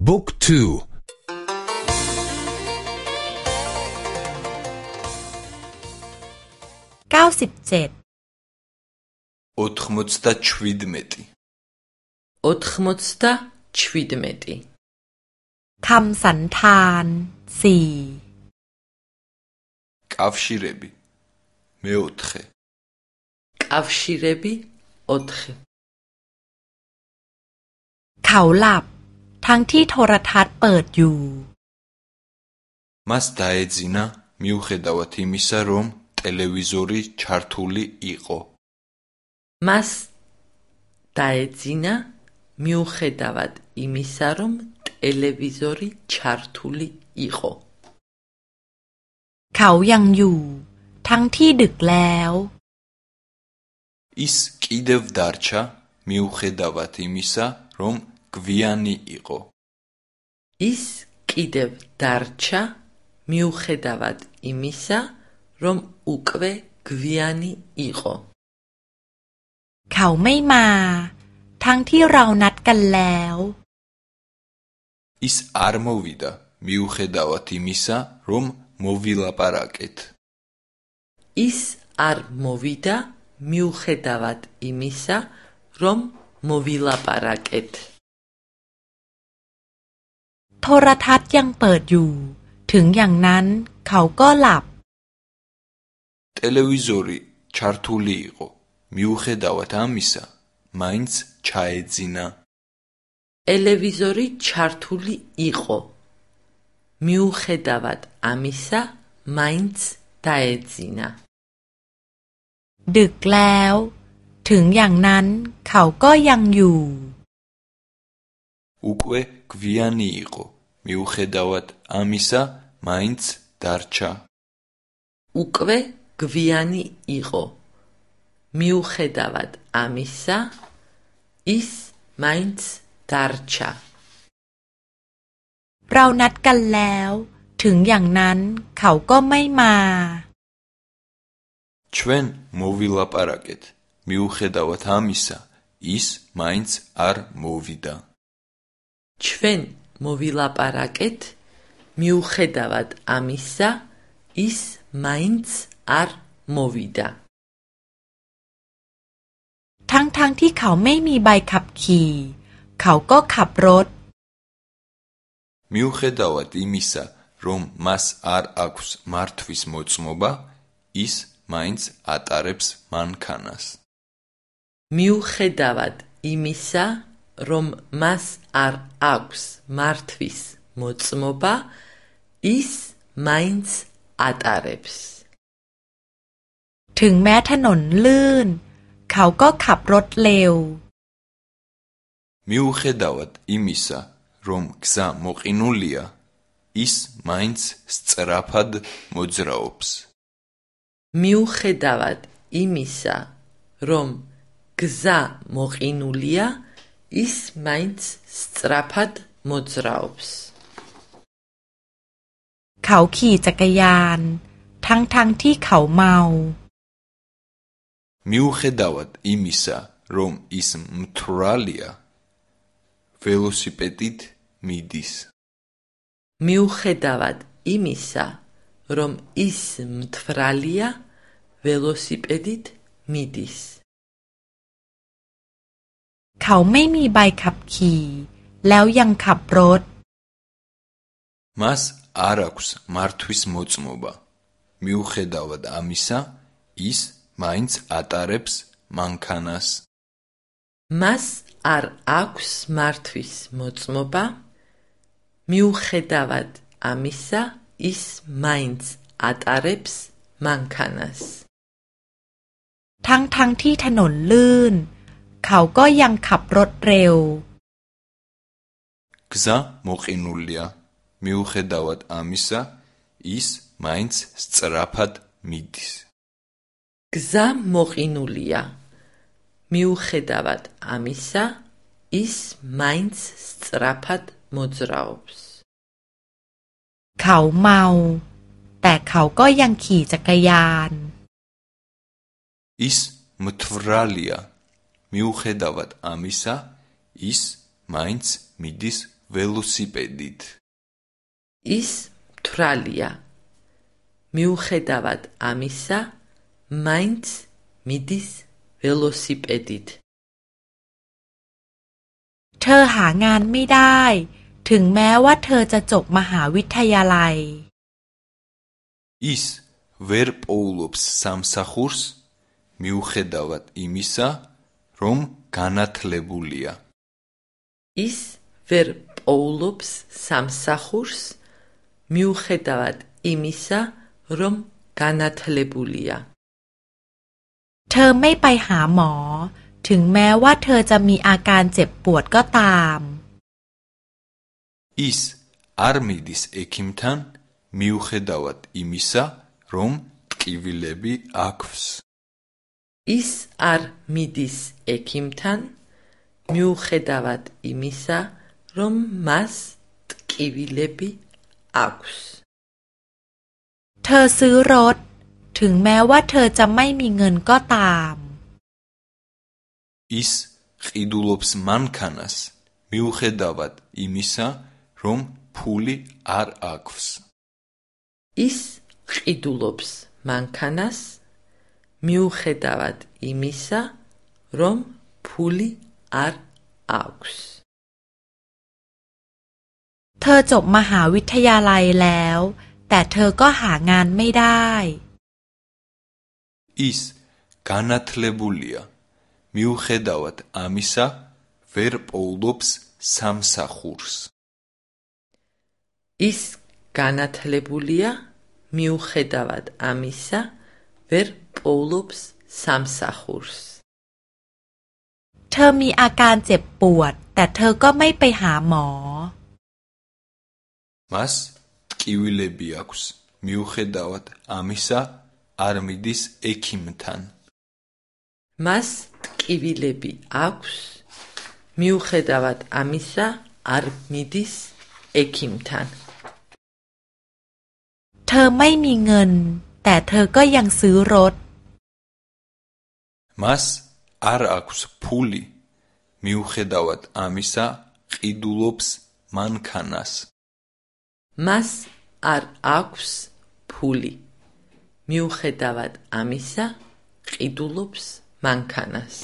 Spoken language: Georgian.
Book 2 97 97 97คำสันธานสี่กาฟชิเรบิเมอทเขกาฟชิเรบิอทเขเขาหลับ ทั้งที่โทรทัศน์เปิดอยู่ მას დაეძინა მიუხედავად იმისა რომ ტელევიზორი ჩართული იყო მას დაეძინა მიუხედავად იმისა რომ ტელევიზორი ჩართული იყო เขายังอยู่ ทั้งที่ดึกแล้ว ის კიდევ დარჩა მიუხედავად იმისა რომ გვიანი იყო ის კიდევ დარჩა მიუხედავად იმისა რომ უკვე გვიანი იყო เขาไม่มา ทั้งที่เรานัดกันแล้ว ის არ მოვიდა მიუხედავად იმისა რომ მოვილაპარაკეთ ის არ მოვიდა მიუხედავად იმისა რომ მოვილაპარაკეთ โ ทรทัศน์ยังเปิดอยู่ ถึงอย่างนั้น เขาก็หลับ ტელევიზორი ჩართული იყო მიუხედავად ამისა მაინც ჩაეძინა ტელევიზორი ჩართული იყო მიუხედავად ამისა მაინც დაეძინა ดึกแล้ว ถึงอย่างนั้น เขาก็ยังอยู่ უკვე გვიანი იყო მიუხედავად ამისა მაინც დარჩა უკვე გვიანი იყო მიუხედავად ამისა ის მაინც დარჩა เรานัดกันแล้ว ถึงอย่างนั้น เขาก็ไม่มา ჩვენ მოვილაპარაკეთ მიუხედავად ამისა ის მაინც არ მოვიდა ჩვენ მოვილაპარაკეთ მიუხედავად ამისა ის მაინც არ მოვიდა ทั้งๆทที่เขาไม่มีใบขับขี่ เขาก็ขับรถ მიუხედავად იმისა რომ მას არ აქვს მართვის მოწმობა ის მაინც ატარებს მანქანას მიუხედავად იმისა რომ მას არ აქვს მართვის მოწმობა ის მაინც ატარებს ถึงแม้ถนนลื่น เขาก็ขับรถเร็ว მიუხედავად იმისა რომ გზა მოყინულია ის მაინც სწრაფად მოძრაობს მიუხედავად იმისა რომ გზა მოყინულია ის მაინც სწრაფად მოძრაობს. მიუხედავად იმისა, რომ ის მთვრალია, ველოსიპედით მიდის. მიუხედავად იმისა, რომ ის მთვრალია, ველოსიპედით მიდის. เขาไม่มีใบขับขี่ แล้วยังขับรถ მას არ აქვს მართვის მოწმობა მიუხედავად ამისა ის მაინც ატარებს მანქანას მას არ აქვს მართვის მოწმობა მიუხედავად ამისა ის მაინც ატარებს მანქანას ทั้งๆทที่ถนนลื่น เขาก็ยังขับรถเร็ว გზა მოყინულია მიუხედავად ამისა ის მაინც სწრაფად მიდის გზა მოყინულია მიუხედავად ამისა ის მაინც სწრაფად მოძრაობს เขาเมา แต่เขาก็ยังขี่จักรยาน ის მთვრალია მიუხედავად ამისა ის მაინც მიდის ველოსიპედით. ის მთვრალია. მიუხედავად ამისა, მაინც მიდის ველოსიპედით. เธอหางานไม่ได้ ถึงแม้ว่าเธอจะจบมหาวิทยาลัย ის ვერ პოულობს სამსახურს, მიუხედავად იმისა, რომ განათლებულია. ის ვერ პოულობს სამსახურს, მიუხედავად იმისა, რომ განათლებულია. เธอไม่ไปหาหมอ ถึงแม้ว่าเธอจะมีอาการเจ็บปวดก็ตาม ის არ მიდის ექიმთან, მიუხედავად იმისა, რომ ტკივილები აქვს. ის არ მიდის ექიმთან, მიუხედავად იმისა, რომ მას ტკივილები აქვს. เธอซื้อรถ ถึงแม้ว่าเธอจะไม่มีเงินก็ตาม ის ყიდულობს მანქანას, მიუხედავად იმისა, რომ ფული არ აქვს. ის ყიდულობს მანქანას, მიუხედავად იმისა, რომ ფული არ აქვს. เธอจบมหาวิทยาลัยแล้ว แต่เธอก็หางานไม่ได้ ის განათლებულია. მიუხედავად ამისა, ვერ პოულობს სამსახურს. ის განათლებულია, მიუხედავად ამისა, ვერ პოულობს სამსახურს. เธอมีอาการเจ็บปวด แต่เธอก็ไม่ไปหาหมอ მას ტკივილები აქვს. მიუხედავად ამისა, არ მიდის ექიმთან. მას ტკივილები აქვს, მიუხედავად ამისა, არ მიდის ექიმთან. เธอไม่มีเงิน แต่เธอก็ยังซื้อรถ მას არ აქვს ფული. მიუხედავად ამისა, ყიდულობს მანქანას. მას არ აქვს ფული. მიუხედავად ამისა, ყიდულობს მანქანას.